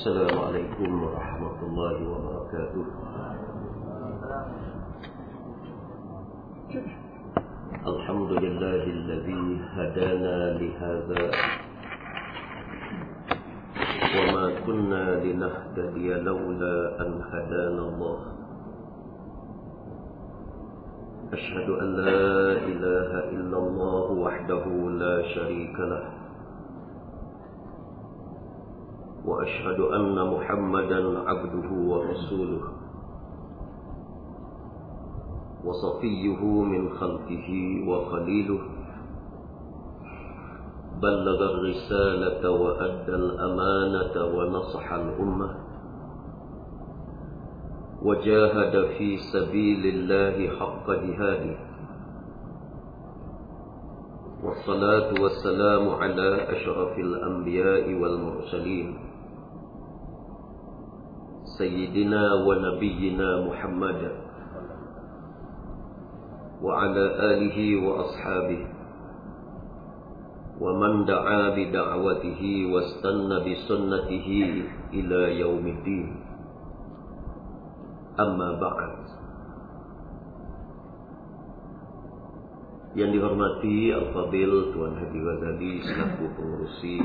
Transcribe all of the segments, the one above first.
السلام عليكم ورحمة الله وبركاته. الحمد لله الذي هدانا لهذا وما كنا لنهتدي لولا أن هدانا الله. أشهد أن لا إله إلا الله وحده لا شريك له. وأشهد أن محمدا عبده ورسوله وصفيه من خلقه وخليله. بلغ الرسالة وأدى الأمانة ونصح الأمة. وجاهد في سبيل الله حق جهاده. والصلاة والسلام على أشرف الأنبياء والمرسلين. سيدنا ونبينا محمد وعلى آله وأصحابه ومن دعا بدعوته واستنى بسنته إلى يوم الدين. أما بعد. Yang dihormati Al-Fadil Tuan Haji Ghazali selaku pengurusi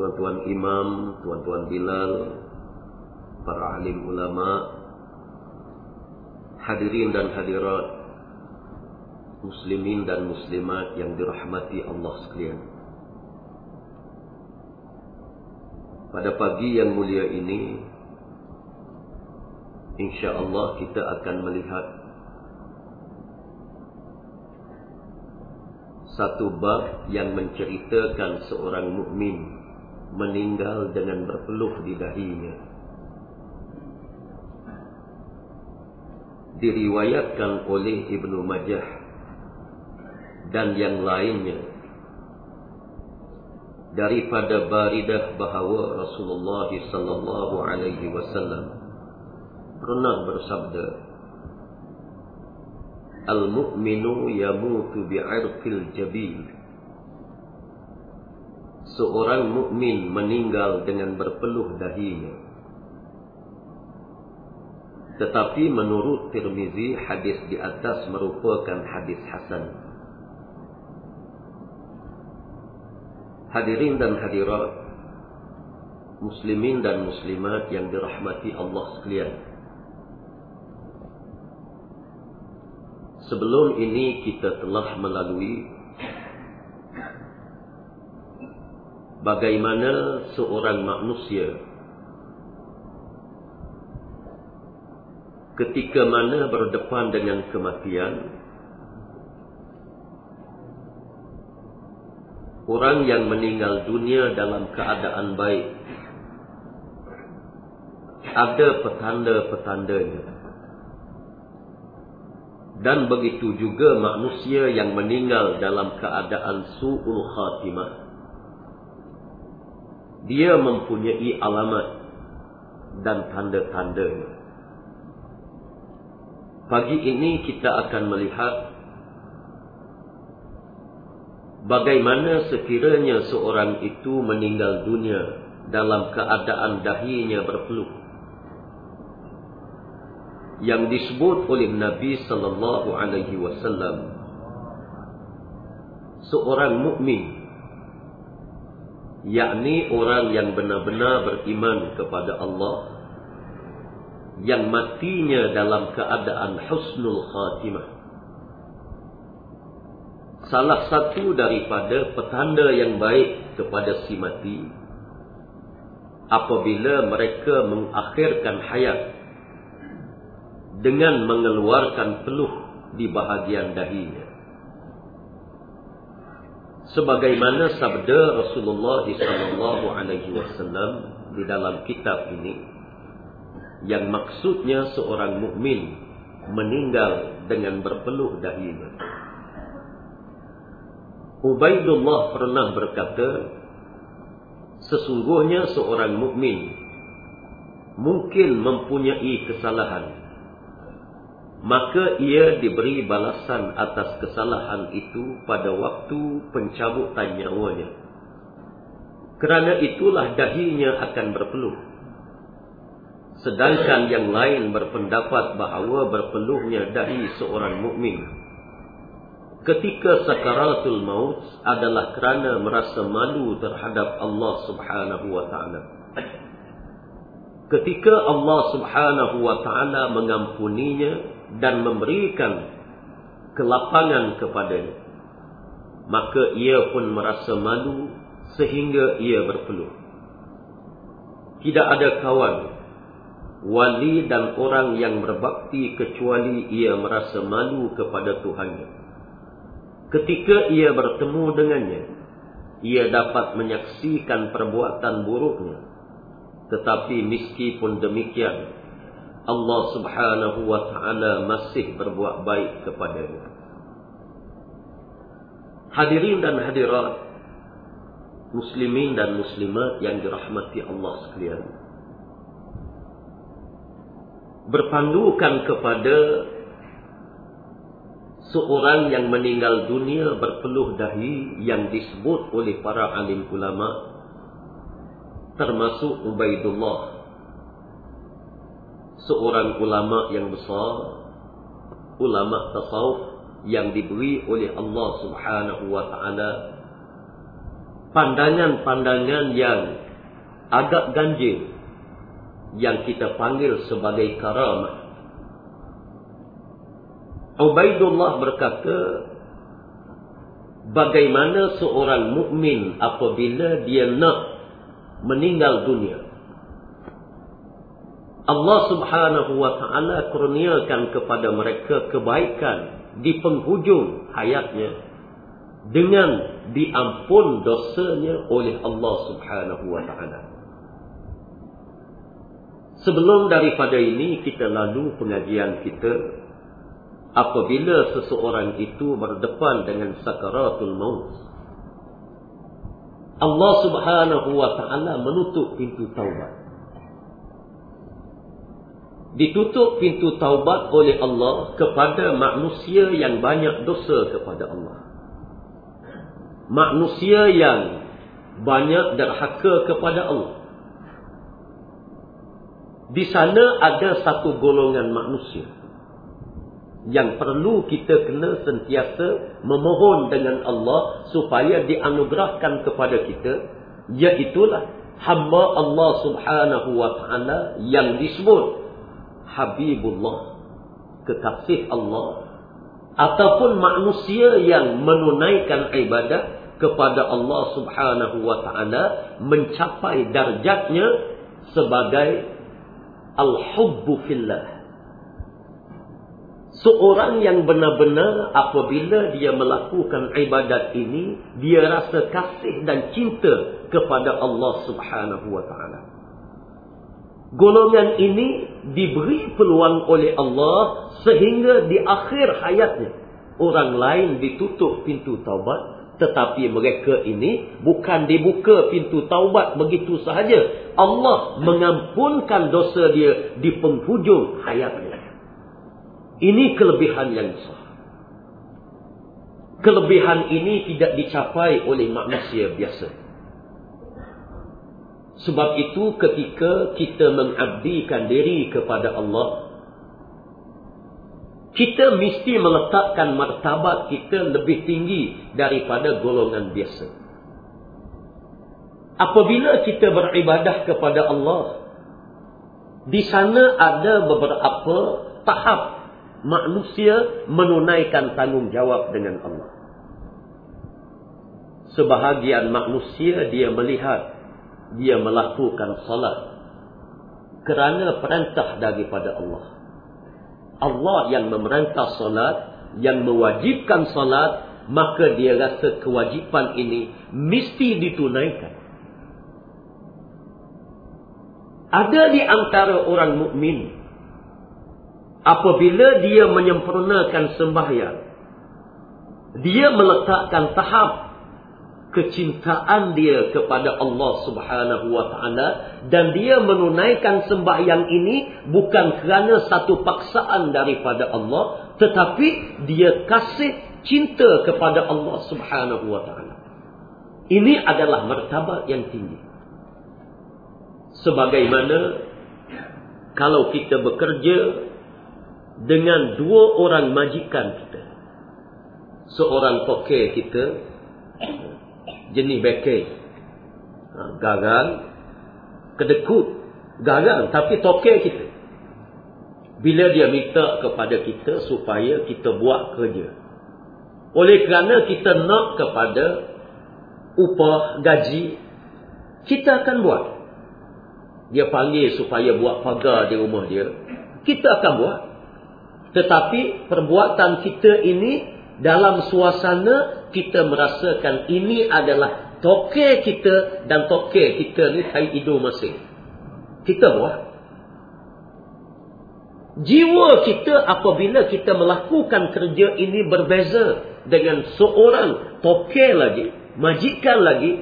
Tuan-tuan imam, tuan-tuan Bilal, para alim ulama, hadirin dan hadirat, muslimin dan muslimat yang dirahmati Allah sekalian. Pada pagi yang mulia ini, insya-Allah kita akan melihat satu bab yang menceritakan seorang mukmin meninggal dengan berpeluh di dahinya. Diriwayatkan oleh Ibnu Majah dan yang lainnya daripada Baridah bahawa Rasulullah sallallahu alaihi wasallam pernah bersabda Al-mu'minu yamutu bi'irqil jabir Seorang mukmin meninggal dengan berpeluh dahinya. Tetapi menurut Tirmizi hadis di atas merupakan hadis hasan. Hadirin dan hadirat Muslimin dan muslimat yang dirahmati Allah sekalian. Sebelum ini kita telah melalui bagaimana seorang manusia? Ketika mana berdepan dengan kematian? Orang yang meninggal dunia dalam keadaan baik. Ada petanda-petandanya. Dan begitu juga manusia yang meninggal dalam keadaan su'ul khatimah. Dia mempunyai alamat dan tanda-tandanya. Pagi ini kita akan melihat bagaimana sekiranya seorang itu meninggal dunia dalam keadaan dahinya berpeluh yang disebut oleh Nabi sallallahu alaihi wasallam seorang mukmin yakni orang yang benar-benar beriman kepada Allah yang matinya dalam keadaan husnul khatimah salah satu daripada petanda yang baik kepada si mati apabila mereka mengakhirkan hayat dengan mengeluarkan peluh di bahagian dahinya. Sebagaimana sabda Rasulullah sallallahu alaihi wasallam di dalam kitab ini yang maksudnya seorang mukmin meninggal dengan berpeluh dahinya. Ubaidullah pernah berkata, sesungguhnya seorang mukmin mungkin mempunyai kesalahan maka ia diberi balasan atas kesalahan itu pada waktu pencabutan nyawanya. Kerana itulah dahinya akan berpeluh. Sedangkan yang lain berpendapat bahawa berpeluhnya dahi seorang mukmin ketika sakaratul maut adalah kerana merasa malu terhadap Allah Subhanahu wa taala. Ketika Allah Subhanahu wa taala mengampuninya dan memberikan kelapangan kepadanya, maka ia pun merasa malu sehingga ia berpeluh. Tidak ada kawan, wali dan orang yang berbakti kecuali ia merasa malu kepada Tuhannya. Ketika ia bertemu dengannya, ia dapat menyaksikan perbuatan buruknya. Tetapi meskipun demikian, Allah subhanahu wa ta'ala masih berbuat baik kepadanya. Hadirin dan hadirat, muslimin dan muslimat yang dirahmati Allah sekalian. Berpandukan kepada seorang yang meninggal dunia berpeluh dahi yang disebut oleh para alim ulama termasuk Ubaidullah seorang ulama yang besar ulama tasawuf yang diberi oleh Allah Subhanahu wa taala pandangan-pandangan yang agak ganjil yang kita panggil sebagai karamah. Ubaidullah berkata, bagaimana seorang mukmin apabila dia nak meninggal dunia. Allah subhanahu wa ta'ala kurniakan kepada mereka kebaikan di penghujung hayatnya dengan diampun dosanya oleh Allah Subhanahu wa taala. Sebelum daripada ini kita lalu pengajian kita apabila seseorang itu berdepan dengan sakaratul maut. Allah Subhanahu wa taala menutup pintu taubat. Ditutup pintu taubat oleh Allah kepada manusia yang banyak dosa kepada Allah manusia yang banyak derhaka kepada Allah. Di sana ada satu golongan manusia yang perlu kita kena sentiasa memohon dengan Allah supaya dianugerahkan kepada kita iaitulah hamba Allah Subhanahu wa taala yang disebut Habibullah kekasih Allah ataupun manusia yang menunaikan ibadat kepada Allah Subhanahu wa taala mencapai darjatnya sebagai al-hubbu fillah. Seorang yang benar-benar apabila dia melakukan ibadat ini, dia rasa kasih dan cinta kepada Allah Subhanahu wa taala. Golongan ini diberi peluang oleh Allah sehingga di akhir hayatnya orang lain ditutup pintu taubat tetapi mereka ini bukan dibuka pintu taubat begitu sahaja. Allah mengampunkan dosa dia di penghujung hayatnya. Ini kelebihan yang besar. Kelebihan ini tidak dicapai oleh manusia biasa. Sebab itu ketika kita mengabdikan diri kepada Allah, kita mesti meletakkan martabat kita lebih tinggi daripada golongan biasa. Apabila kita beribadah kepada Allah, di sana ada beberapa tahap manusia menunaikan tanggungjawab dengan Allah. Sebahagian manusia dia melihat, dia melakukan salat kerana perintah daripada Allah. Allah yang memerintah solat, yang mewajibkan solat, maka dia rasa kewajipan ini mesti ditunaikan. Ada di antara orang mukmin apabila dia menyempurnakan sembahyang, dia meletakkan tahap kecintaan dia kepada Allah Subhanahu wa taala dan dia menunaikan sembahyang ini bukan kerana satu paksaan daripada Allah tetapi dia kasih cinta kepada Allah Subhanahu wa taala. Ini adalah martabat yang tinggi. Sebagaimana kalau kita bekerja dengan dua orang majikan kita. Seorang tokek kita jenis bekai. Ha, gagal. Kedekut. Gagal. Tapi tokek kita. Bila dia minta kepada kita supaya kita buat kerja. Oleh kerana kita nak kepada upah, gaji, kita akan buat. Dia panggil supaya buat pagar di rumah dia. Kita akan buat. Tetapi perbuatan kita ini dalam suasana kita merasakan ini adalah toke kita dan toke kita ni tai hidung masing. Kita buat. Jiwa kita apabila kita melakukan kerja ini berbeza dengan seorang toke lagi, majikan lagi,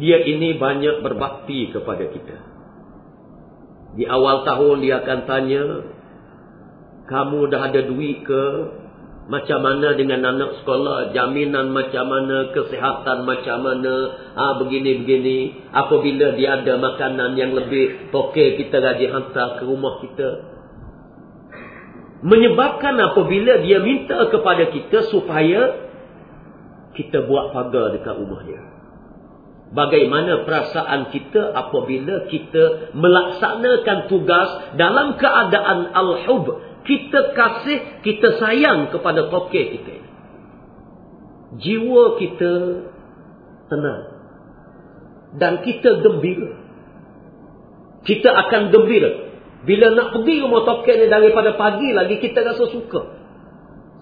dia ini banyak berbakti kepada kita. Di awal tahun dia akan tanya, kamu dah ada duit ke? Macam mana dengan anak sekolah? Jaminan macam mana? Kesihatan macam mana? Ha, begini-begini. Apabila dia ada makanan yang lebih, okey kita gaji hantar ke rumah kita. Menyebabkan apabila dia minta kepada kita supaya kita buat pagar dekat rumah dia. Bagaimana perasaan kita apabila kita melaksanakan tugas dalam keadaan al-hub kita kasih, kita sayang kepada tokek kita. Jiwa kita tenang. Dan kita gembira. Kita akan gembira. Bila nak pergi rumah tokek ni daripada pagi lagi, kita rasa suka.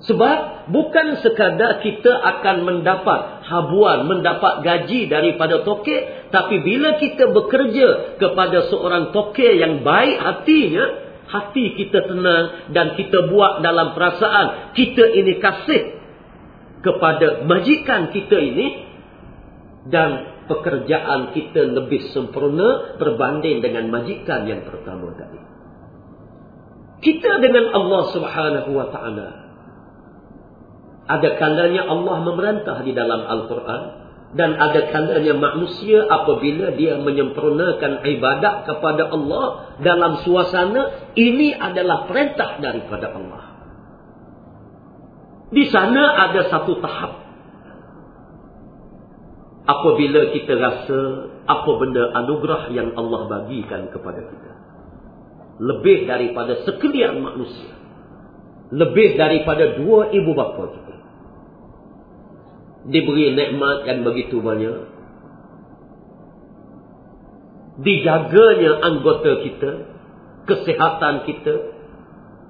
Sebab bukan sekadar kita akan mendapat habuan, mendapat gaji daripada tokek. Tapi bila kita bekerja kepada seorang tokek yang baik hatinya, hati kita tenang dan kita buat dalam perasaan kita ini kasih kepada majikan kita ini dan pekerjaan kita lebih sempurna berbanding dengan majikan yang pertama tadi. Kita dengan Allah Subhanahu wa taala ada kalanya Allah memerintah di dalam Al-Quran dan ada kalanya manusia apabila dia menyempurnakan ibadat kepada Allah dalam suasana ini adalah perintah daripada Allah. Di sana ada satu tahap. Apabila kita rasa apa benda anugerah yang Allah bagikan kepada kita. Lebih daripada sekalian manusia. Lebih daripada dua ibu bapa kita diberi nikmat yang begitu banyak. Dijaganya anggota kita, kesihatan kita,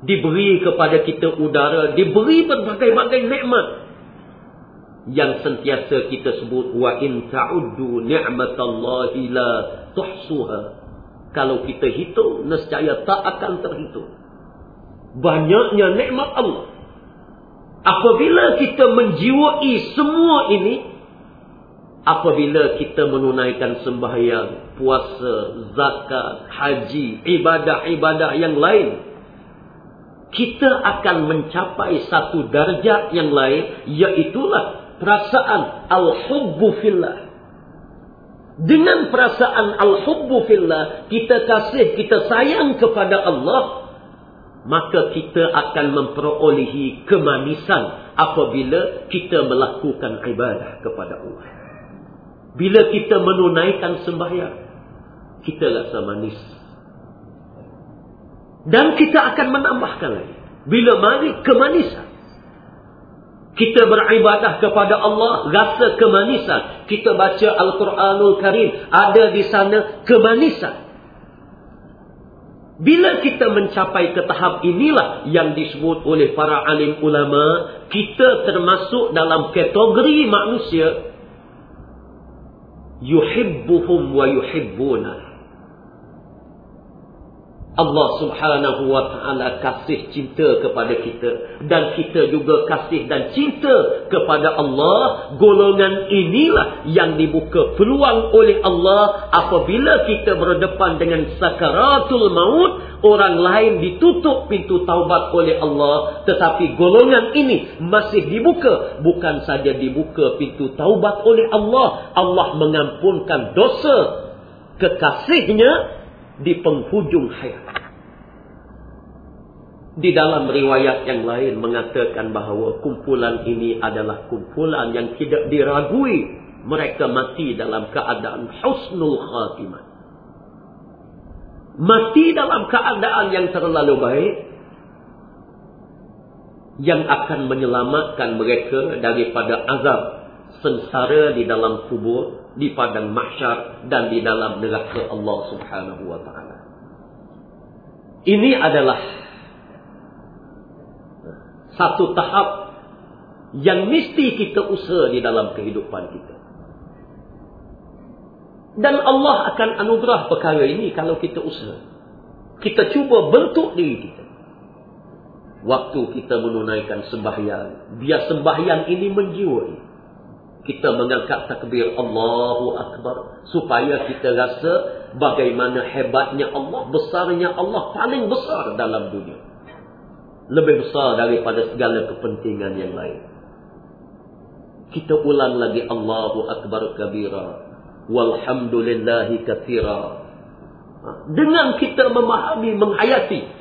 diberi kepada kita udara, diberi berbagai-bagai nikmat yang sentiasa kita sebut wa in ta'uddu ni'matallahi la tuhsuha. Kalau kita hitung, nescaya tak akan terhitung. Banyaknya nikmat Allah. Apabila kita menjiwai semua ini, apabila kita menunaikan sembahyang, puasa, zakat, haji, ibadah-ibadah yang lain, kita akan mencapai satu darjat yang lain, iaitulah perasaan al-hubbu fillah. Dengan perasaan al-hubbu fillah, kita kasih, kita sayang kepada Allah, maka kita akan memperolehi kemanisan apabila kita melakukan ibadah kepada Allah. Bila kita menunaikan sembahyang, kita rasa manis. Dan kita akan menambahkan lagi. Bila mari kemanisan. Kita beribadah kepada Allah, rasa kemanisan. Kita baca Al-Quranul Karim, ada di sana kemanisan. Bila kita mencapai ke tahap inilah yang disebut oleh para alim ulama, kita termasuk dalam kategori manusia yuhibbuhum wa yuhibbuna. Allah subhanahu wa ta'ala kasih cinta kepada kita. Dan kita juga kasih dan cinta kepada Allah. Golongan inilah yang dibuka peluang oleh Allah. Apabila kita berdepan dengan sakaratul maut. Orang lain ditutup pintu taubat oleh Allah. Tetapi golongan ini masih dibuka. Bukan saja dibuka pintu taubat oleh Allah. Allah mengampunkan dosa kekasihnya di penghujung hayat. Di dalam riwayat yang lain mengatakan bahawa kumpulan ini adalah kumpulan yang tidak diragui. Mereka mati dalam keadaan husnul khatimah. Mati dalam keadaan yang terlalu baik. Yang akan menyelamatkan mereka daripada azab sengsara di dalam kubur di padang mahsyar dan di dalam neraka Allah Subhanahu wa taala. Ini adalah satu tahap yang mesti kita usaha di dalam kehidupan kita. Dan Allah akan anugerah perkara ini kalau kita usaha. Kita cuba bentuk diri kita. Waktu kita menunaikan sembahyang, biar sembahyang ini menjiwai kita mengangkat takbir Allahu Akbar supaya kita rasa bagaimana hebatnya Allah, besarnya Allah paling besar dalam dunia. Lebih besar daripada segala kepentingan yang lain. Kita ulang lagi Allahu Akbar kabira walhamdulillahi katsira. Ha, dengan kita memahami, menghayati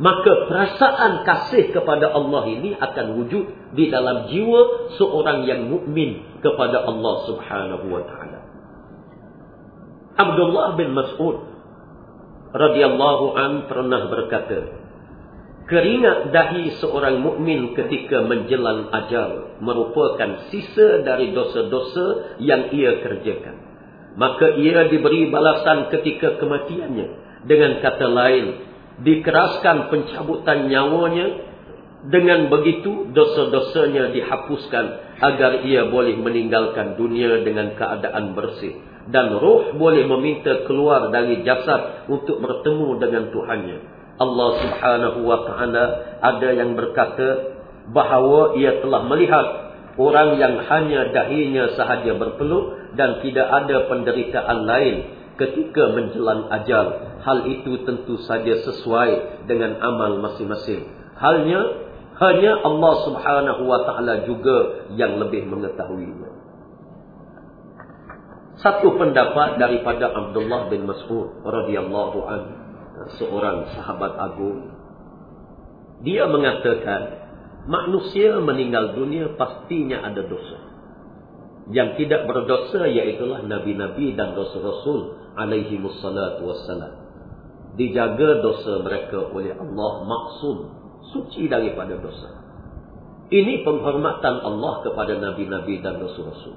maka perasaan kasih kepada Allah ini akan wujud di dalam jiwa seorang yang mukmin kepada Allah Subhanahu wa taala. Abdullah bin Mas'ud radhiyallahu an pernah berkata, keringat dahi seorang mukmin ketika menjelang ajal merupakan sisa dari dosa-dosa yang ia kerjakan. Maka ia diberi balasan ketika kematiannya. Dengan kata lain, dikeraskan pencabutan nyawanya dengan begitu dosa-dosanya dihapuskan agar ia boleh meninggalkan dunia dengan keadaan bersih. Dan roh boleh meminta keluar dari jasad untuk bertemu dengan Tuhannya. Allah Subhanahu wa taala ada yang berkata bahawa ia telah melihat orang yang hanya dahinya sahaja berpeluk dan tidak ada penderitaan lain ketika menjelang ajal. Hal itu tentu saja sesuai dengan amal masing-masing. Halnya hanya Allah Subhanahu wa taala juga yang lebih mengetahuinya. Satu pendapat daripada Abdullah bin Mas'ud radhiyallahu anhu, seorang sahabat agung. Dia mengatakan manusia meninggal dunia pastinya ada dosa. Yang tidak berdosa iaitulah nabi-nabi dan rasul-rasul alaihi wassalatu wassalam. Dijaga dosa mereka oleh Allah maksum. Suci daripada dosa. Ini penghormatan Allah kepada Nabi-Nabi dan Rasul-Rasul.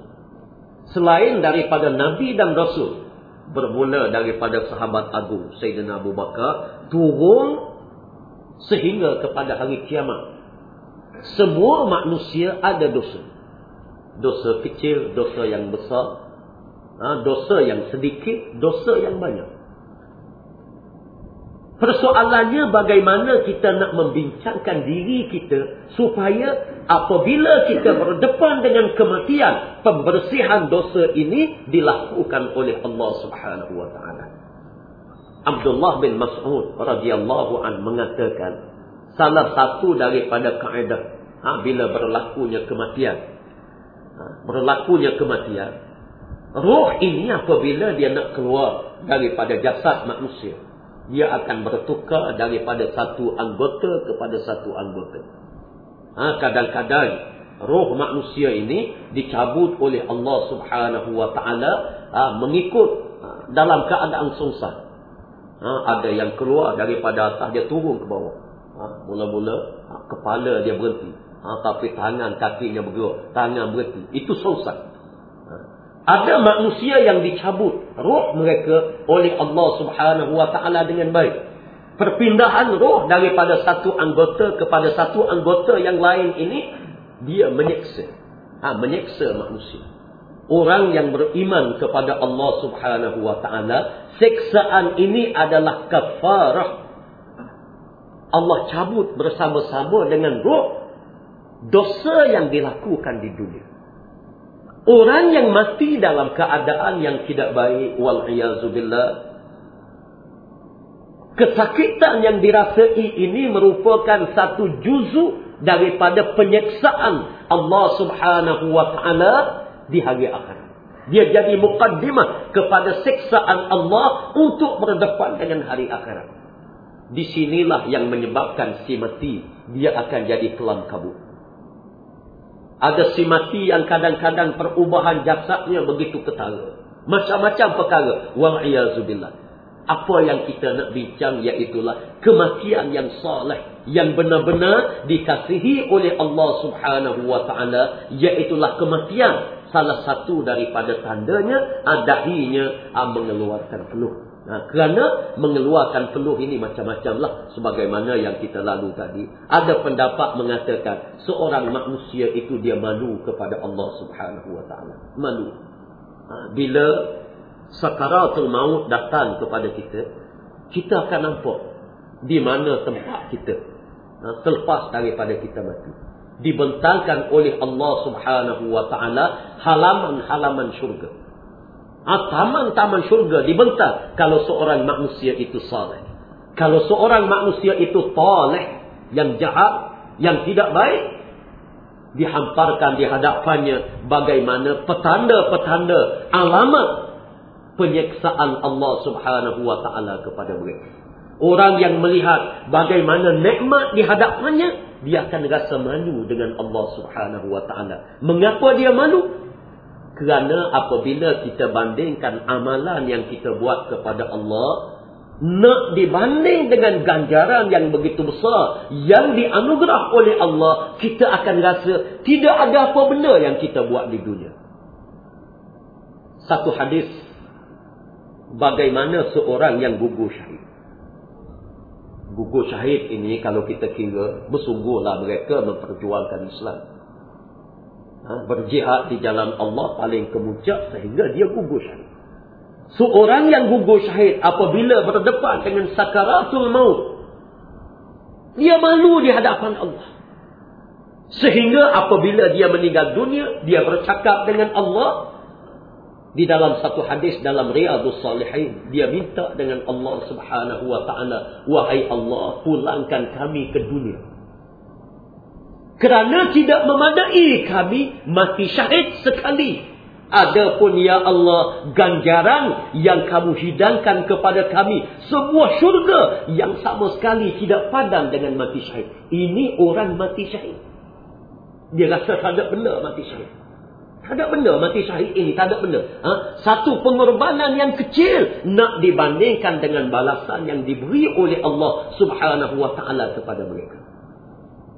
Selain daripada Nabi dan Rasul. Bermula daripada sahabat agung Sayyidina Abu Bakar. Turun sehingga kepada hari kiamat. Semua manusia ada dosa. Dosa kecil, dosa yang besar, Ha, dosa yang sedikit, dosa yang banyak. Persoalannya bagaimana kita nak membincangkan diri kita supaya apabila kita berdepan dengan kematian, pembersihan dosa ini dilakukan oleh Allah Subhanahu wa taala. Abdullah bin Mas'ud radhiyallahu an mengatakan salah satu daripada kaedah ha, bila berlakunya kematian berlakunya kematian Roh ini apabila dia nak keluar daripada jasad manusia. Dia akan bertukar daripada satu anggota kepada satu anggota. Ha, kadang-kadang ha, roh manusia ini dicabut oleh Allah subhanahu wa ta'ala ha, mengikut ha, dalam keadaan sungsang. Ha, ada yang keluar daripada atas dia turun ke bawah. Ha, mula-mula ha, kepala dia berhenti. Ha, tapi tangan kakinya bergerak. Tangan berhenti. Itu sungsang. Ada manusia yang dicabut roh mereka oleh Allah Subhanahu wa taala dengan baik. Perpindahan roh daripada satu anggota kepada satu anggota yang lain ini dia menyeksa. Ha, menyeksa manusia. Orang yang beriman kepada Allah Subhanahu wa taala, seksaan ini adalah kafarah Allah cabut bersama-sama dengan roh dosa yang dilakukan di dunia. Orang yang mati dalam keadaan yang tidak baik wal-iyazubillah kesakitan yang dirasai ini merupakan satu juzu daripada penyeksaan Allah Subhanahu wa taala di hari akhirat. Dia jadi mukaddimah kepada seksaan Allah untuk berdepan dengan hari akhirat. Di sinilah yang menyebabkan si mati dia akan jadi kelam kabut. Ada si mati yang kadang-kadang perubahan jasadnya begitu ketara. Macam-macam perkara. Wa'iyazubillah. Apa yang kita nak bincang iaitulah kematian yang saleh yang benar-benar dikasihi oleh Allah Subhanahu wa taala iaitulah kematian salah satu daripada tandanya adahinya ah, mengeluarkan peluh. Nah, kerana mengeluarkan peluh ini macam-macam lah. Sebagaimana yang kita lalu tadi. Ada pendapat mengatakan. Seorang manusia itu dia malu kepada Allah subhanahu wa ta'ala. Malu. Ha, bila sakaratul maut datang kepada kita, kita akan nampak di mana tempat kita ha, selepas daripada kita mati. Dibentangkan oleh Allah subhanahu wa ta'ala halaman-halaman syurga. Ha, taman-taman syurga dibentang kalau seorang manusia itu salih. Kalau seorang manusia itu talih, yang jahat, yang tidak baik, dihamparkan di hadapannya bagaimana petanda-petanda alamat penyeksaan Allah Subhanahu wa taala kepada mereka. Orang yang melihat bagaimana nikmat di hadapannya, dia akan rasa malu dengan Allah Subhanahu wa taala. Mengapa dia malu? Kerana apabila kita bandingkan amalan yang kita buat kepada Allah nak dibanding dengan ganjaran yang begitu besar yang dianugerah oleh Allah, kita akan rasa tidak ada apa benda yang kita buat di dunia. Satu hadis bagaimana seorang yang gugur syahid. Gugur syahid ini kalau kita kira bersungguhlah mereka memperjuangkan Islam. Ha, berjihad di jalan Allah paling kemuncak sehingga dia gugur syahid. Seorang yang gugur syahid apabila berdepan dengan sakaratul maut. Dia malu di hadapan Allah. Sehingga apabila dia meninggal dunia, dia bercakap dengan Allah, di dalam satu hadis dalam Riyadhus Salihin dia minta dengan Allah Subhanahu wa taala wahai Allah pulangkan kami ke dunia kerana tidak memadai kami mati syahid sekali adapun ya Allah ganjaran yang kamu hidangkan kepada kami sebuah syurga yang sama sekali tidak padan dengan mati syahid ini orang mati syahid dia rasa tak ada benda mati syahid tak ada benda mati syahid ini. Tak ada benda. Ha? Satu pengorbanan yang kecil. Nak dibandingkan dengan balasan yang diberi oleh Allah subhanahu wa ta'ala kepada mereka.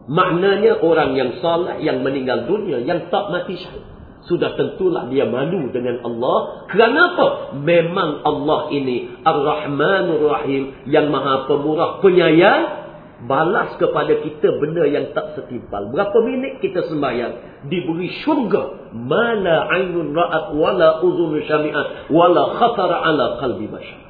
Maknanya orang yang salah, yang meninggal dunia, yang tak mati syahid. Sudah tentulah dia malu dengan Allah. Kenapa? Memang Allah ini Ar-Rahmanur Rahim. Yang maha pemurah penyayang balas kepada kita benda yang tak setimpal. Berapa minit kita sembahyang diberi syurga. Mana ainun ra'at wala uzun syami'at wala khatara ala qalbi bashar.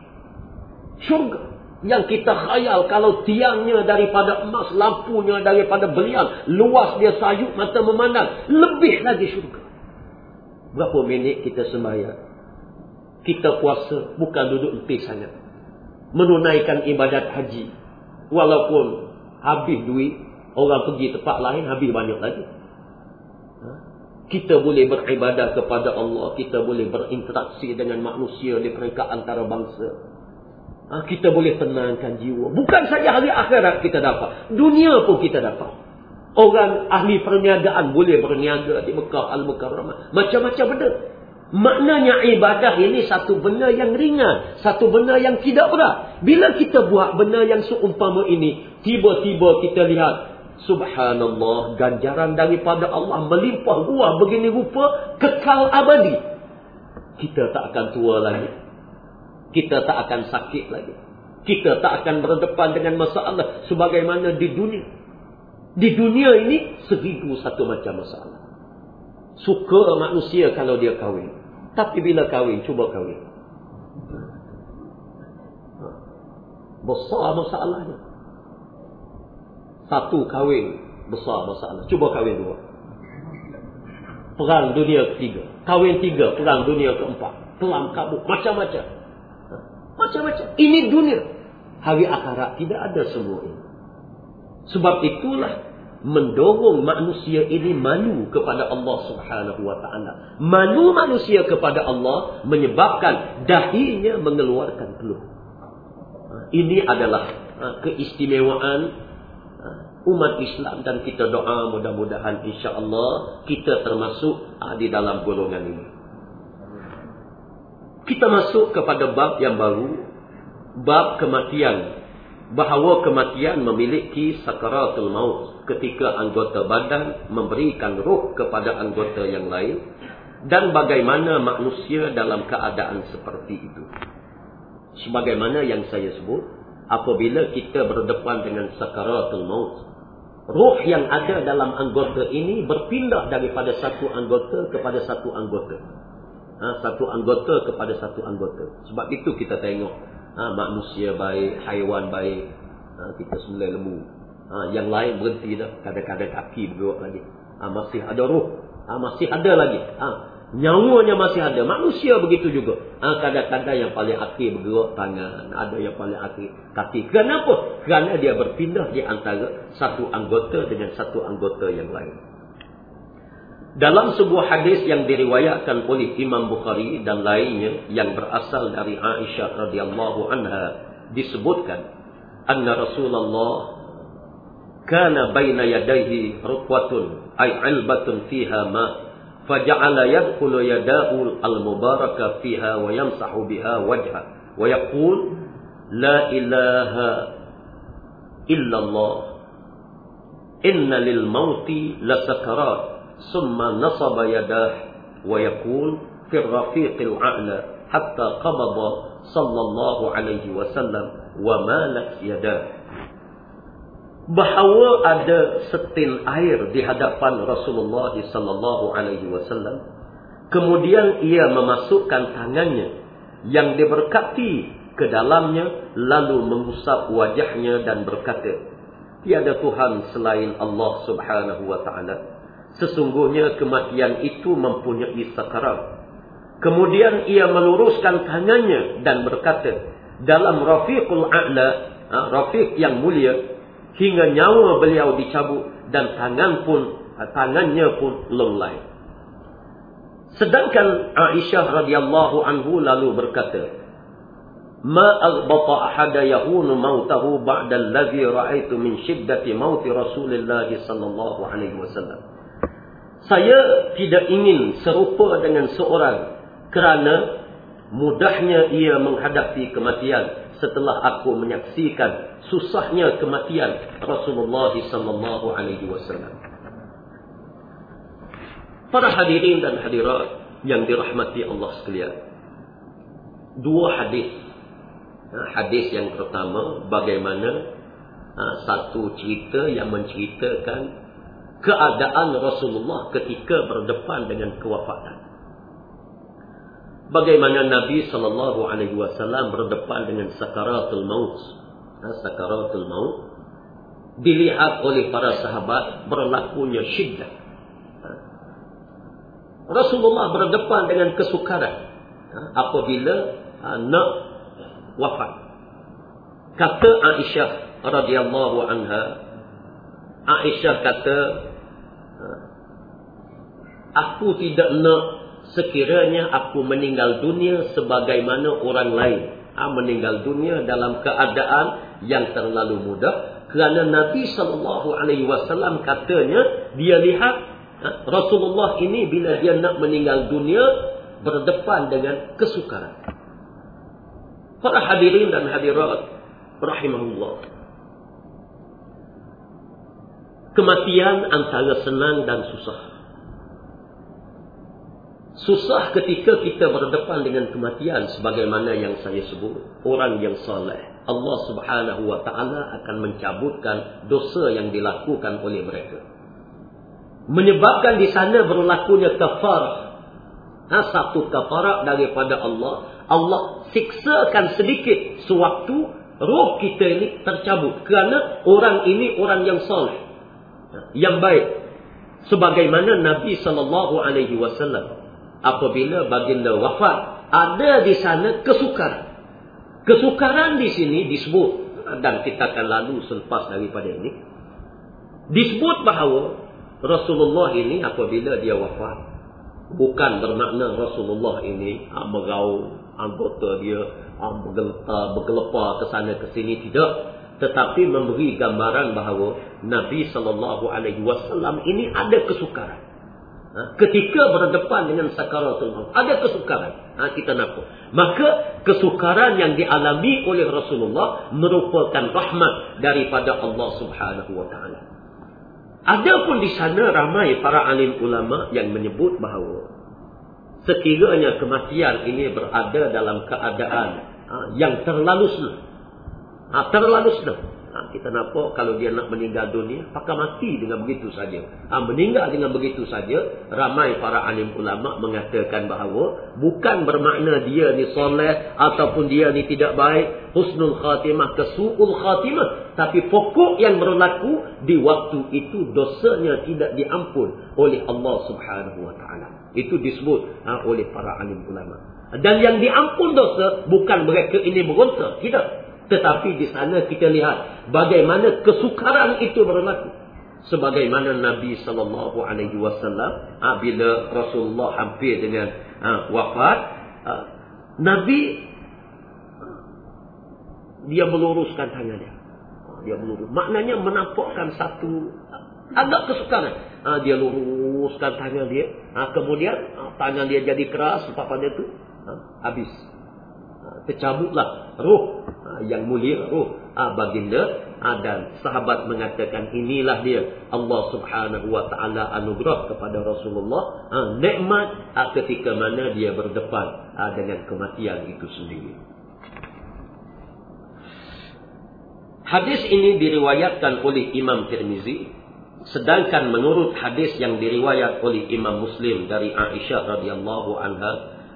Syurga yang kita khayal kalau tiangnya daripada emas, lampunya daripada belian, luas dia sayuk mata memandang, lebih lagi syurga. Berapa minit kita sembahyang? Kita puasa bukan duduk letih sangat. Menunaikan ibadat haji Walaupun habis duit, orang pergi tempat lain habis banyak lagi. Ha? Kita boleh beribadah kepada Allah, kita boleh berinteraksi dengan manusia di peringkat antara bangsa. Ha? Kita boleh tenangkan jiwa. Bukan saja hari akhirat kita dapat, dunia pun kita dapat. Orang ahli perniagaan boleh berniaga di Mekah Al-Mukarramah. Macam-macam benda. Maknanya ibadah ini satu benda yang ringan. Satu benda yang tidak berat. Bila kita buat benda yang seumpama ini. Tiba-tiba kita lihat. Subhanallah. Ganjaran daripada Allah melimpah ruah begini rupa. Kekal abadi. Kita tak akan tua lagi. Kita tak akan sakit lagi. Kita tak akan berdepan dengan masalah. Sebagaimana di dunia. Di dunia ini seribu satu macam masalah. Suka manusia kalau dia kahwin. Tapi bila kahwin, cuba kahwin. Besar masalahnya. Satu kahwin besar masalah. Cuba kahwin dua. Perang dunia ketiga. Kahwin tiga, perang dunia keempat. Kelam kabut, macam-macam. Macam-macam. Ini dunia. Hari akhirat tidak ada semua ini. Sebab itulah mendorong manusia ini malu kepada Allah Subhanahu wa taala. Malu manusia kepada Allah menyebabkan dahinya mengeluarkan peluh. Ha, ini adalah ha, keistimewaan ha, umat Islam dan kita doa mudah-mudahan insya-Allah kita termasuk di dalam golongan ini. Kita masuk kepada bab yang baru, bab kematian bahawa kematian memiliki sakaratul maut ketika anggota badan memberikan roh kepada anggota yang lain dan bagaimana manusia dalam keadaan seperti itu. Sebagaimana yang saya sebut, apabila kita berdepan dengan sakaratul maut, roh yang ada dalam anggota ini berpindah daripada satu anggota kepada satu anggota. Ha, satu anggota kepada satu anggota. Sebab itu kita tengok ha, manusia baik, haiwan baik, ha, kita semula lembu. Ha, yang lain berhenti dah, kadang-kadang kaki bergerak lagi. Ha, masih ada roh, ha, masih ada lagi. Ha, nyawanya masih ada. Manusia begitu juga. Ha, kadang-kadang yang paling akhir bergerak tangan, ada yang paling akhir kaki. Kenapa? Kerana dia berpindah di antara satu anggota dengan satu anggota yang lain. Dalam sebuah hadis yang diriwayatkan oleh Imam Bukhari dan lainnya yang berasal dari Aisyah radhiyallahu anha disebutkan anna Rasulullah kana baina yadayhi ruqwatun ay albatun fiha ma faja'ala yadkhulu yadahu al-mubaraka fiha wa yamsahu biha wajha wa yaqul la ilaha illa Allah inna lil mauti la sakarat ثم نصب يداه ويقول في الرفيق الأعلى حتى قبض صلى الله عليه وسلم ومالت يداه bahawa ada setil air di hadapan Rasulullah sallallahu alaihi wasallam kemudian ia memasukkan tangannya yang diberkati ke dalamnya lalu mengusap wajahnya dan berkata tiada tuhan selain Allah Subhanahu wa taala Sesungguhnya kematian itu mempunyai sakarat. Kemudian ia meluruskan tangannya dan berkata, dalam rafiqul a'la, ha, rafiq yang mulia, hingga nyawa beliau dicabut dan tangan pun tangannya pun lelai. Sedangkan Aisyah radhiyallahu anhu lalu berkata, "Ma aghbata ahada yahunu mautahu ba'da alladhi ra'aitu min shiddati mauti Rasulillah sallallahu alaihi wasallam." Saya tidak ingin serupa dengan seorang kerana mudahnya ia menghadapi kematian setelah aku menyaksikan susahnya kematian Rasulullah sallallahu alaihi wasallam. Para hadirin dan hadirat yang dirahmati Allah sekalian. Dua hadis. Ha, hadis yang pertama bagaimana ha, satu cerita yang menceritakan keadaan Rasulullah ketika berdepan dengan kewafatan. Bagaimana Nabi sallallahu alaihi wasallam berdepan dengan sakaratul maut. Ha, sakaratul maut dilihat oleh para sahabat berlakunya syiddah. Ha. Rasulullah berdepan dengan kesukaran ha, apabila nak wafat. Kata Aisyah radhiyallahu anha Aisyah kata Aku tidak nak sekiranya aku meninggal dunia sebagaimana orang lain. Ha, meninggal dunia dalam keadaan yang terlalu mudah. Kerana Nabi SAW katanya, dia lihat ha, Rasulullah ini bila dia nak meninggal dunia, berdepan dengan kesukaran. Para hadirin dan hadirat, rahimahullah. Kematian antara senang dan susah. Susah ketika kita berdepan dengan kematian sebagaimana yang saya sebut. Orang yang saleh. Allah subhanahu wa ta'ala akan mencabutkan dosa yang dilakukan oleh mereka. Menyebabkan di sana berlakunya kafar. Ha, satu kafarat daripada Allah. Allah siksakan sedikit sewaktu Roh kita ini tercabut. Kerana orang ini orang yang soleh. Yang baik. Sebagaimana Nabi SAW. Apabila baginda wafat. Ada di sana kesukaran. Kesukaran di sini disebut. Dan kita akan lalu selepas daripada ini. Disebut bahawa Rasulullah ini apabila dia wafat. Bukan bermakna Rasulullah ini ha, merau anggota dia ha, bergelepar, bergelepar ke sana ke sini. Tidak. Tetapi memberi gambaran bahawa Nabi SAW ini ada kesukaran. Ha, ketika berdepan dengan sakaratul maut. Ada kesukaran. Ha, kita nampak. Maka kesukaran yang dialami oleh Rasulullah merupakan rahmat daripada Allah Subhanahu Wa Taala. Ada pun di sana ramai para alim ulama yang menyebut bahawa sekiranya kematian ini berada dalam keadaan ha, yang terlalu senang. Ha, terlalu senang. Ha, kita nampak kalau dia nak meninggal dunia, apakah mati dengan begitu saja. Ha, meninggal dengan begitu saja, ramai para alim ulama mengatakan bahawa bukan bermakna dia ni soleh ataupun dia ni tidak baik, husnul khatimah ke su'ul khatimah. Tapi pokok yang berlaku di waktu itu dosanya tidak diampun oleh Allah subhanahu wa ta'ala. Itu disebut ha, oleh para alim ulama. Dan yang diampun dosa bukan mereka ini berontak. Tidak. Tetapi di sana kita lihat bagaimana kesukaran itu berlaku. Sebagaimana Nabi sallallahu alaihi wasallam ah, bila Rasulullah hampir dengan ah, wafat, ah, Nabi dia meluruskan tangannya. Dia melurus. Maknanya menampakkan satu agak kesukaran. Dia luruskan tangan dia. Kemudian tangan dia jadi keras. Apa-apa dia tu? Habis tercabutlah roh. Ha, yang mulia roh. Ha, baginda ha, dan sahabat mengatakan inilah dia. Allah Subhanahu wa taala anugerah kepada Rasulullah. Nikmat ketika mana dia berdepan dengan kematian itu sendiri. Hadis ini diriwayatkan oleh Imam Tirmizi sedangkan menurut hadis yang diriwayat oleh Imam Muslim dari Aisyah radhiyallahu anha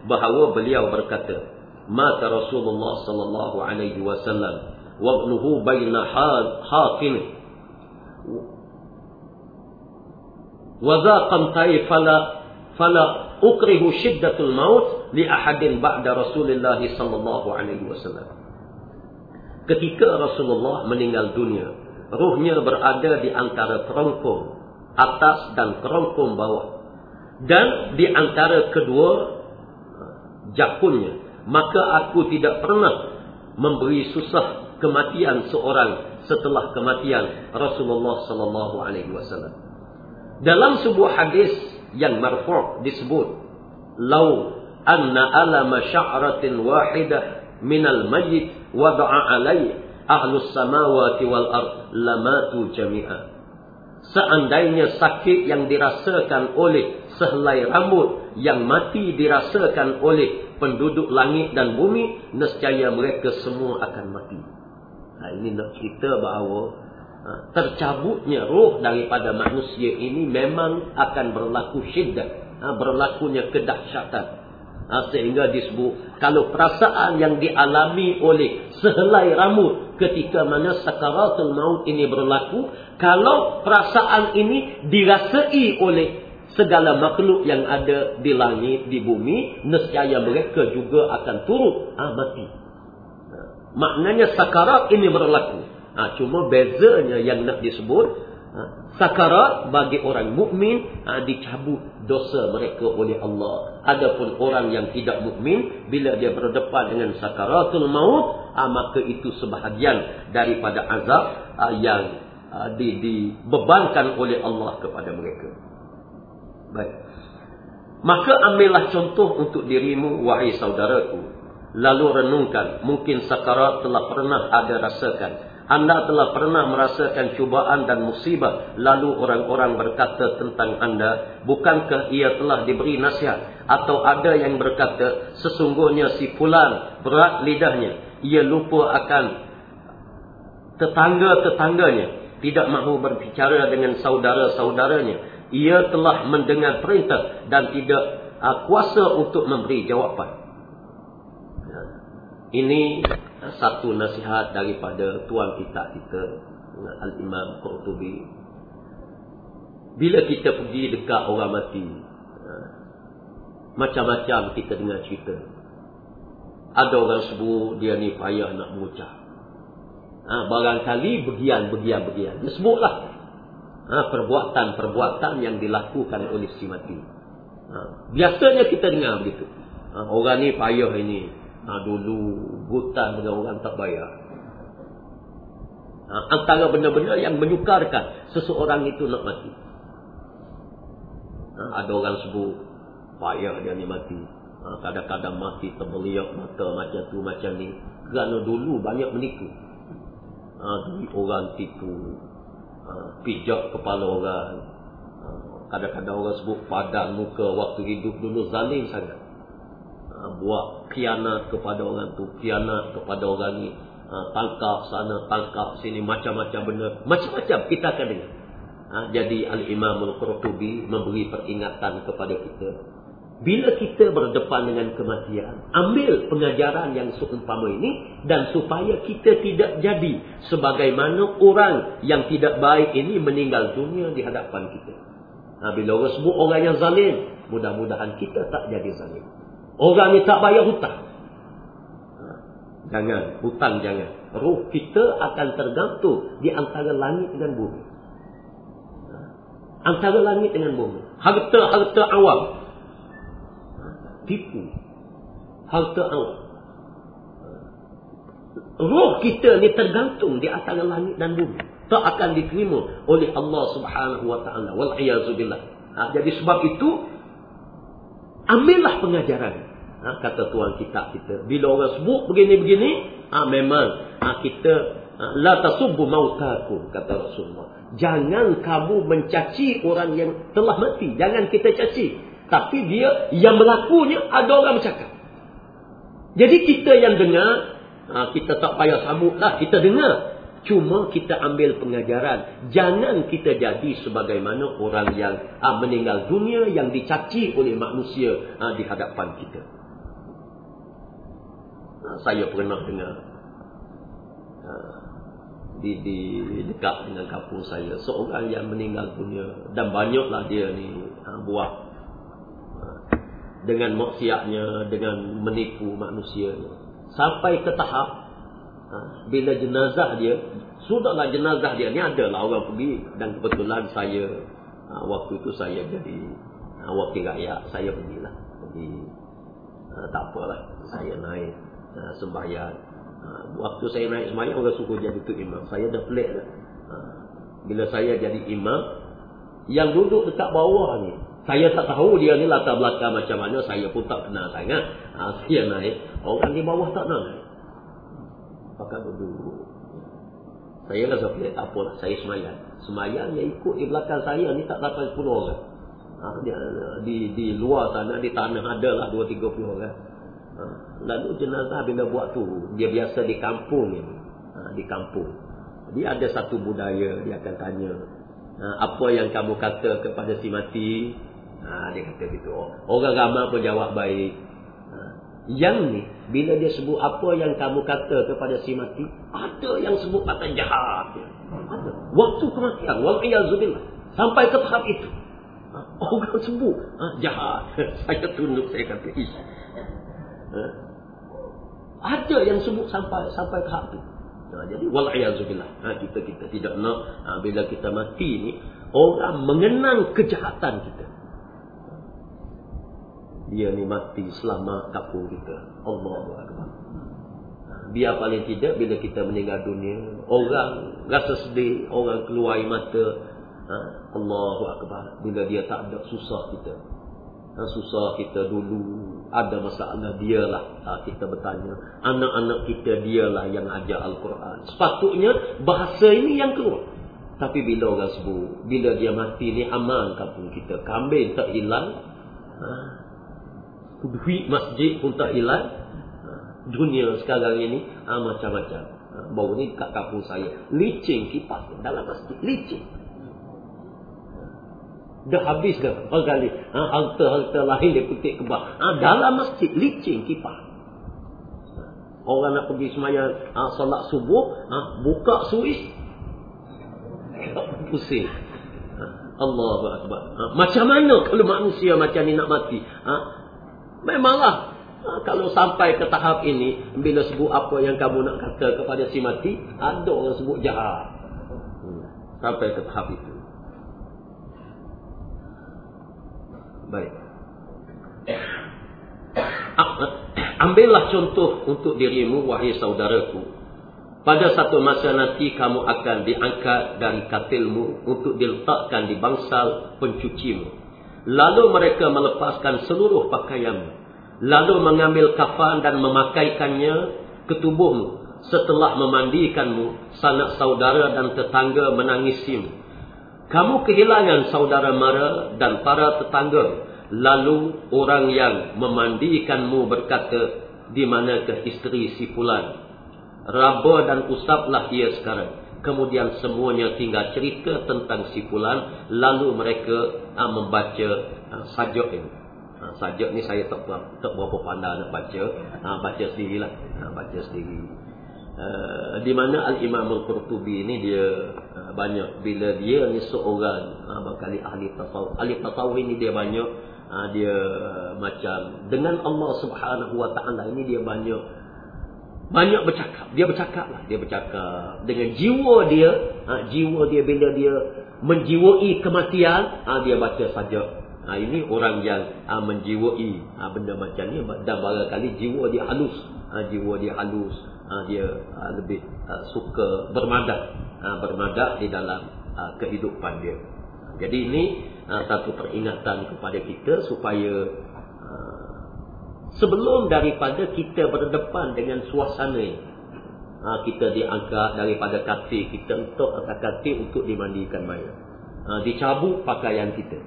bahawa beliau berkata مات رسول الله صلى الله عليه وسلم وابنه بين حاقن وذاق فلا فلا أكره شدة الموت لأحد بعد رسول الله صلى الله عليه وسلم ketika Rasulullah meninggal dunia ruhnya berada di antara kerongkong atas dan kerongkong bawah dan di antara kedua jakunnya maka aku tidak pernah memberi susah kematian seorang setelah kematian Rasulullah sallallahu alaihi wasallam. Dalam sebuah hadis yang marfu' disebut, "Lau anna alama sya'ratin wahidah minal mayyit wada'a alai ahlus samawati wal ard lamatu jami'a." Seandainya sakit yang dirasakan oleh sehelai rambut yang mati dirasakan oleh penduduk langit dan bumi, nescaya mereka semua akan mati. Ha, ini nak cerita bahawa ha, tercabutnya roh daripada manusia ini memang akan berlaku syiddat. Ha, berlakunya kedahsyatan. Ha, sehingga disebut, kalau perasaan yang dialami oleh sehelai rambut ketika mana sakaratul maut ini berlaku, kalau perasaan ini dirasai oleh segala makhluk yang ada di langit, di bumi, nescaya mereka juga akan turut ha, mati. Maknanya sakarat ini berlaku. Ha, cuma bezanya yang nak disebut, ha, sakarat bagi orang mukmin ha, dicabut dosa mereka oleh Allah. Adapun orang yang tidak mukmin bila dia berdepan dengan sakaratul maut, ha, maka itu sebahagian daripada azab ha, yang ha, dibebankan oleh Allah kepada mereka. Baik. Maka ambillah contoh untuk dirimu, wahai saudaraku. Lalu renungkan, mungkin sakarat telah pernah ada rasakan. Anda telah pernah merasakan cubaan dan musibah. Lalu orang-orang berkata tentang anda, bukankah ia telah diberi nasihat? Atau ada yang berkata, sesungguhnya si fulan berat lidahnya. Ia lupa akan tetangga-tetangganya. Tidak mahu berbicara dengan saudara-saudaranya ia telah mendengar perintah dan tidak uh, kuasa untuk memberi jawapan. Ya. Ini satu nasihat daripada tuan kita kita Al-Imam Qurtubi. Bila kita pergi dekat orang mati ha, macam-macam kita dengar cerita. Ada orang sebut dia ni payah nak berucap ha, barangkali begian begian begian dia sebutlah ha, perbuatan-perbuatan yang dilakukan oleh si mati ha, biasanya kita dengar begitu ha, orang ni payah ini Ha, dulu hutang dengan orang tak bayar. Ha, antara benda-benda yang menyukarkan seseorang itu nak mati. Ha, ada orang sebut payah dia ni mati. Ha, kadang-kadang mati terbeliak mata macam tu macam ni. Kerana dulu banyak menipu. Ha, orang tipu. Pijak kepala orang. Kadang-kadang orang sebut padan muka waktu hidup dulu zalim sangat. Ha, buat kianat kepada orang tu, kianat kepada orang ni, ha, tangkap sana, tangkap sini, macam-macam benda, macam-macam kita akan dengar. Ha, jadi Al-Imam Al-Qurtubi memberi peringatan kepada kita. Bila kita berdepan dengan kematian, ambil pengajaran yang seumpama ini dan supaya kita tidak jadi sebagaimana orang yang tidak baik ini meninggal dunia di hadapan kita. Ha, bila orang sebut orang yang zalim, mudah-mudahan kita tak jadi zalim. Orang ni tak bayar hutang. Jangan, hutang jangan. Ruh kita akan tergantung di antara langit dengan bumi. Antara langit dengan bumi. Harta-harta awam. Tipu. Harta awam. Ruh kita ni tergantung di antara langit dan bumi. Tak akan diterima oleh Allah subhanahu wa ta'ala. Wal'iyazubillah. Ha, jadi sebab itu, ambillah pengajaran ha, kata tuan kita kita bila orang sebut begini-begini ha, memang ha, kita ha, la tasubbu mautakum kata Rasulullah jangan kamu mencaci orang yang telah mati jangan kita caci tapi dia yang melakunya ada orang bercakap jadi kita yang dengar ha, kita tak payah sambutlah kita dengar Cuma kita ambil pengajaran. Jangan kita jadi sebagaimana orang yang ha, meninggal dunia yang dicaci oleh manusia ha, di hadapan kita. Saya pernah dengar di, di dekat dengan kampung saya seorang yang meninggal dunia dan banyaklah dia ni buat dengan maksiatnya dengan menipu manusia sampai ke tahap bila jenazah dia sudahlah jenazah dia ni adalah orang pergi dan kebetulan saya waktu itu saya jadi wakil rakyat saya pergilah jadi tak apalah saya naik uh, sembahyang. Uh, waktu saya naik sembahyang orang suruh jadi tu imam. Saya dah pelik dah. Uh, bila saya jadi imam, yang duduk dekat bawah ni, saya tak tahu dia ni latar belakang macam mana, saya pun tak kenal sangat. Uh, saya naik, orang di bawah tak nak naik. Pakat duduk. Saya rasa pelik, tak apalah, saya semayang. Semayang yang ikut di belakang saya ni tak dapat 10 orang. Ha, di, di, di luar sana, di tanah adalah 2-3 orang. Ha, lalu jenazah bila buat tu dia biasa di kampung ini ha, di kampung dia ada satu budaya dia akan tanya ha, apa yang kamu kata kepada si mati ha, dia kata gitu orang ramai pun jawab baik ha, yang ni bila dia sebut apa yang kamu kata kepada si mati ada yang sebut kata jahat ada. waktu kematian wala'iyazubillah sampai ke tahap itu ha, orang sebut ha, jahat saya tunduk saya kata ish Ha? Ada yang sebut sampai sampai ke hak tu. Ha, jadi wala'iyazubillah. Ha, kita kita tidak nak ha, bila kita mati ni orang mengenang kejahatan kita. Dia ni mati selama kampung kita. Allahu akbar. Biar paling tidak bila kita meninggal dunia, orang rasa sedih, orang keluar air mata. Ha, Allahu akbar. Bila dia tak ada susah kita. Ha, susah kita dulu ada masalah dialah ha, kita bertanya anak-anak kita dialah yang ajar Al-Quran sepatutnya bahasa ini yang keluar tapi bila orang sebut bila dia mati ni aman kampung kita kambing tak hilang ha, duit masjid pun tak hilang dunia sekarang ini ha, macam-macam ha, baru ni kat kampung saya licin kipas dalam masjid licin Dah habis ke? Berapa kali? Ha, harta-harta lain dia kutip ke bawah. Ha, dalam masjid, licin kipah. Orang nak pergi semayang ha, solat subuh, ha, buka suis. Pusing. Ha, Akbar. Ha, macam mana kalau manusia macam ni nak mati? Ha, memanglah. Ha, kalau sampai ke tahap ini, bila sebut apa yang kamu nak kata kepada si mati, ada orang sebut jahat. Hmm, sampai ke tahap itu. Baik. Ambillah contoh untuk dirimu, wahai saudaraku. Pada satu masa nanti kamu akan diangkat dari katilmu untuk diletakkan di bangsal pencucimu. Lalu mereka melepaskan seluruh pakaianmu. Lalu mengambil kafan dan memakaikannya ke tubuhmu. Setelah memandikanmu, sanak saudara dan tetangga menangisimu. Kamu kehilangan saudara mara dan para tetangga Lalu orang yang memandikanmu berkata, di manakah isteri si fulan? Raba dan usaplah ia sekarang. Kemudian semuanya tinggal cerita tentang si fulan. Lalu mereka ha, membaca ha, sajak ini. Ha, sajak ni saya tak, tak berapa pandai nak baca. Ha, baca sendirilah. Ha, baca sendiri. Uh, di mana Al-Imam Al-Qurtubi ni dia uh, banyak. Bila dia ni seorang uh, berkali ahli tasawuf. Ahli tasawuf ini dia banyak ha, dia macam dengan Allah Subhanahu Wa Taala ini dia banyak banyak bercakap. Dia bercakap lah. Dia bercakap. Dengan jiwa dia ha, jiwa dia bila dia menjiwai kematian ha, dia baca saja. Ha, ini orang yang ha, menjiwai ha, benda macam ni. Dan barangkali jiwa dia halus. Ha, jiwa dia halus. Ha, dia ha, lebih ha, suka bermadak. Ha, bermadak di dalam ha, kehidupan dia. Jadi ini uh, satu peringatan kepada kita supaya sebelum daripada kita berdepan dengan suasana uh, kita diangkat daripada katil kita untuk atas katil untuk dimandikan mayat. Uh, dicabut pakaian kita.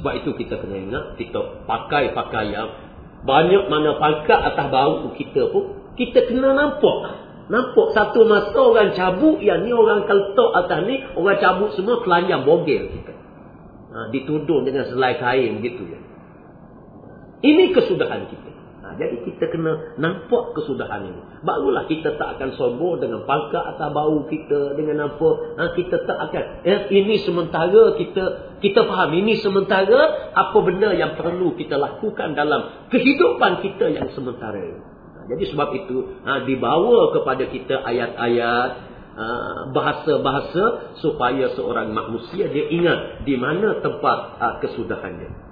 Sebab itu kita kena ingat kita pakai pakaian banyak mana pangkat atas bau kita pun kita kena nampak Nampak satu masa orang cabut, yang ni orang keltok atas ni, orang cabut semua telanjang bogel kita. Ha, ditudung dengan selai kain gitu ya. Ini kesudahan kita. Ha, jadi kita kena nampak kesudahan ini. Barulah kita tak akan sombong dengan pangkat atas bau kita, dengan apa. Ha, kita tak akan. Eh, ini sementara kita kita faham. Ini sementara apa benda yang perlu kita lakukan dalam kehidupan kita yang sementara ini. Jadi sebab itu ha, dibawa kepada kita ayat-ayat ha, bahasa-bahasa supaya seorang manusia dia ingat di mana tempat ha, kesudahannya.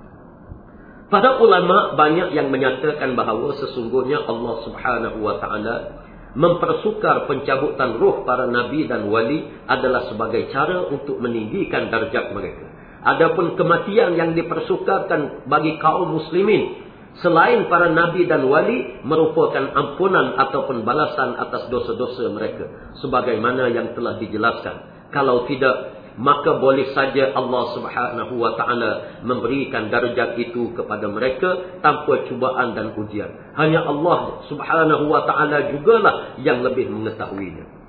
Para ulama banyak yang menyatakan bahawa sesungguhnya Allah Subhanahu wa taala mempersukar pencabutan roh para nabi dan wali adalah sebagai cara untuk meninggikan darjat mereka. Adapun kematian yang dipersukarkan bagi kaum muslimin selain para nabi dan wali merupakan ampunan ataupun balasan atas dosa-dosa mereka sebagaimana yang telah dijelaskan kalau tidak maka boleh saja Allah Subhanahu wa taala memberikan darjat itu kepada mereka tanpa cubaan dan ujian. Hanya Allah Subhanahu wa taala jugalah yang lebih mengetahuinya.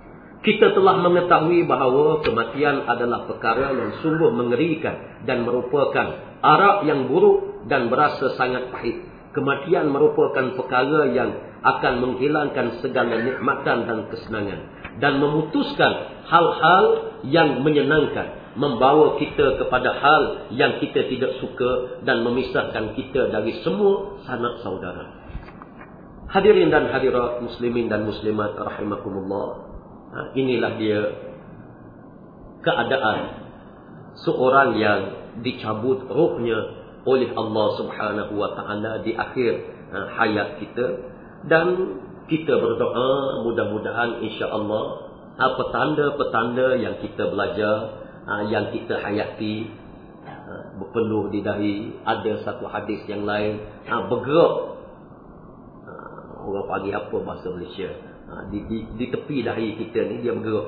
Kita telah mengetahui bahawa kematian adalah perkara yang sungguh mengerikan dan merupakan arak yang buruk dan berasa sangat pahit kematian merupakan perkara yang akan menghilangkan segala nikmatan dan kesenangan dan memutuskan hal-hal yang menyenangkan membawa kita kepada hal yang kita tidak suka dan memisahkan kita dari semua sanak saudara. Hadirin dan hadirat muslimin dan muslimat rahimakumullah. Ha, inilah dia keadaan seorang yang dicabut rohnya oleh Allah Subhanahu wa taala di akhir uh, hayat kita. Dan kita berdoa mudah-mudahan insya-Allah apa tanda-petanda yang kita belajar uh, yang kita hayati uh, berpenuh di dahi ada satu hadis yang lain bergerak. Orang panggil apa bahasa Malaysia? Di, di, di tepi dahi kita ni dia bergerak.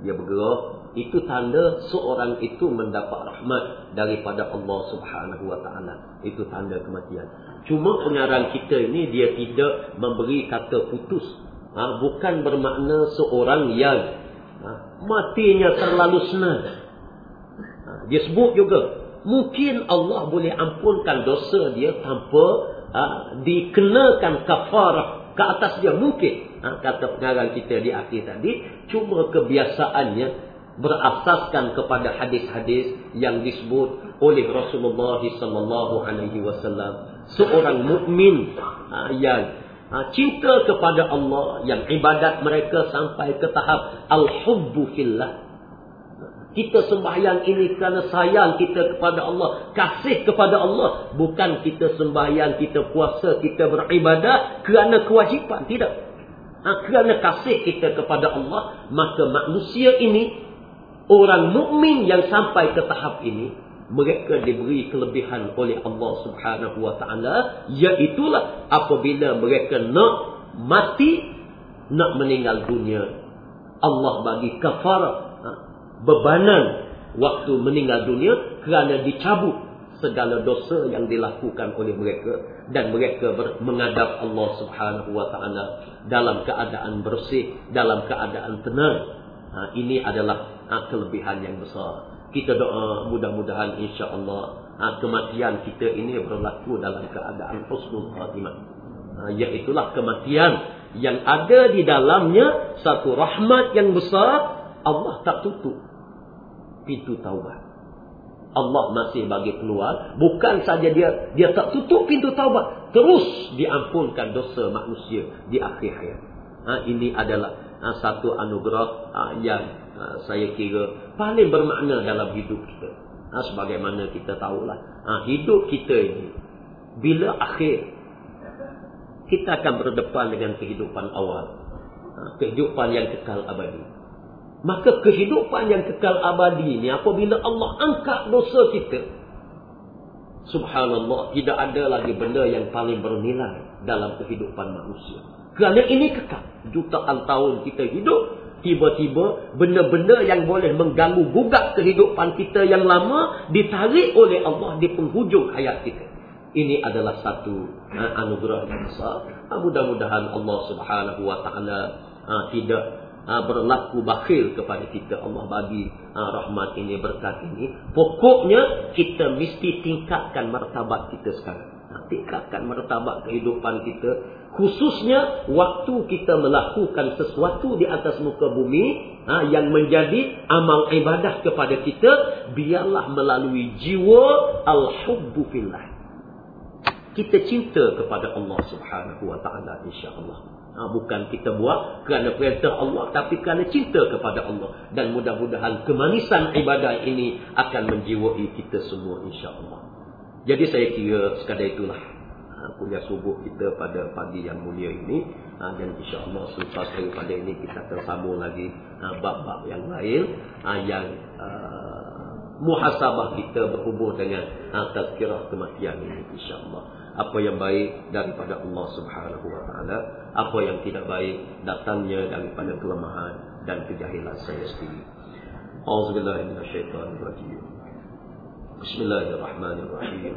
Dia bergerak itu tanda seorang itu mendapat rahmat daripada Allah Subhanahu wa taala. Itu tanda kematian. Cuma pengarang kita ini dia tidak memberi kata putus. Ha, bukan bermakna seorang yang ha, matinya terlalu senang. Ha, dia sebut juga mungkin Allah boleh ampunkan dosa dia tanpa ha, dikenakan kafarah ke atas dia mungkin ha, kata pengarang kita di akhir tadi cuma kebiasaannya berasaskan kepada hadis-hadis yang disebut oleh Rasulullah sallallahu alaihi wasallam seorang mukmin ha, yang ha, cinta kepada Allah yang ibadat mereka sampai ke tahap al-hubbu fillah kita sembahyang ini kerana sayang kita kepada Allah. Kasih kepada Allah. Bukan kita sembahyang, kita puasa, kita beribadah kerana kewajipan. Tidak. Ha, kerana kasih kita kepada Allah. Maka manusia ini, orang mukmin yang sampai ke tahap ini, mereka diberi kelebihan oleh Allah subhanahu wa ta'ala. Iaitulah apabila mereka nak mati, nak meninggal dunia. Allah bagi kafarah bebanan waktu meninggal dunia kerana dicabut segala dosa yang dilakukan oleh mereka dan mereka menghadap Allah Subhanahu wa taala dalam keadaan bersih dalam keadaan tenang ha, ini adalah ha, kelebihan yang besar kita doa mudah-mudahan insya-Allah ha, kematian kita ini berlaku dalam keadaan husnul khatimah ha, iaitu kematian yang ada di dalamnya satu rahmat yang besar Allah tak tutup pintu taubat. Allah masih bagi keluar. Bukan saja dia dia tak tutup pintu taubat. Terus diampunkan dosa manusia di akhir hayat. Ha, ini adalah ha, satu anugerah ha, yang ha, saya kira paling bermakna dalam hidup kita. Sebagaimana kita tahulah. Hidup kita ini. Bila akhir. Kita akan berdepan dengan kehidupan awal. Kehidupan yang kekal abadi. Maka kehidupan yang kekal abadi ini apabila Allah angkat dosa kita. Subhanallah, tidak ada lagi benda yang paling bernilai dalam kehidupan manusia. Kerana ini kekal. Jutaan tahun kita hidup, tiba-tiba benda-benda yang boleh mengganggu gugat kehidupan kita yang lama ditarik oleh Allah di penghujung hayat kita. Ini adalah satu ha, anugerah yang besar. Ha, mudah-mudahan Allah Subhanahu wa taala ha, tidak ha, berlaku bakhil kepada kita Allah bagi ha, rahmat ini berkat ini pokoknya kita mesti tingkatkan martabat kita sekarang tingkatkan martabat kehidupan kita khususnya waktu kita melakukan sesuatu di atas muka bumi ha, yang menjadi amal ibadah kepada kita biarlah melalui jiwa al-hubbu fillah. Kita cinta kepada Allah Subhanahu wa taala insya-Allah. Ha, bukan kita buat kerana perintah Allah tapi kerana cinta kepada Allah. Dan mudah-mudahan kemanisan ibadah ini akan menjiwai kita semua insya-Allah. Jadi saya kira sekadar itulah ha, kuliah subuh kita pada pagi yang mulia ini. Ha, dan insya-Allah selepas daripada ini kita akan sambung lagi ha, bab-bab yang lain yang uh, muhasabah kita berhubung dengan tazkirah kematian ini insya-Allah. Apa yang baik daripada Allah Subhanahu wa taala, apa yang tidak baik datangnya daripada kelemahan dan kejahilan saya sendiri. Auzubillahi minasyaitonirrajim. Bismillahirrahmanirrahim.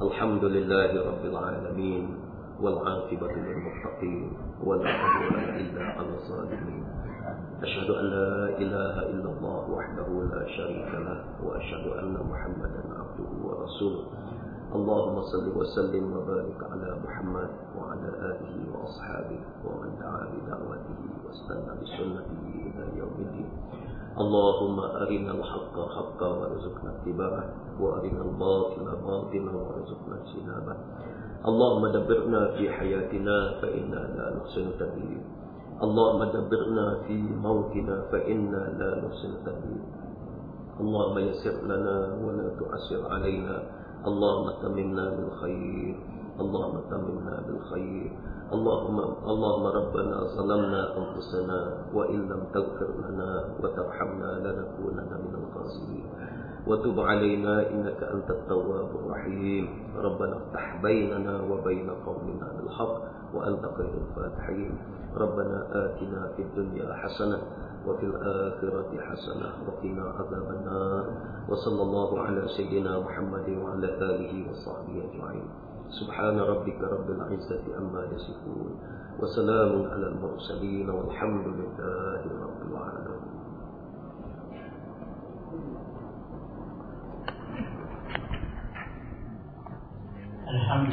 Alhamdulillahi rabbil alamin wal 'aqibatu lil muttaqin wal 'udwana illa 'alal zalimin. أشهد أن لا إله إلا الله وحده لا شريك له وأشهد أن محمدا عبده ورسوله اللهم صل وسلم وبارك على محمد وعلى آله وأصحابه ومن دعا بدعوته واستنى بسنته إلى يوم الدين اللهم أرنا الحق حقا وارزقنا اتباعه وأرنا الباطل باطلا وارزقنا اجتنابه. اللهم دبرنا في حياتنا فإنا لا نحسن تدبير اللهم دبرنا في موتنا فإنا لا نحسن تدبير اللهم يسر لنا ولا تعسر علينا. اللهم تمنا بالخير. اللهم تمنا بالخير. اللهم اللهم ربنا ظلمنا أنفسنا وإن لم تغفر لنا وترحمنا لنكونن من الخاسرين. وتب علينا إنك أنت التواب الرحيم. ربنا افتح بيننا وبين قومنا بالحق وانت خير الفاتحين ربنا آتنا في الدنيا حسنة وفي الآخرة حسنة وقنا عذاب النار. وصلى الله على سيدنا محمد وعلى آله وصحبه أجمعين. سبحان ربك رب العزة أما يصفون وسلام على المرسلين والحمد لله رب العالمين. الحمد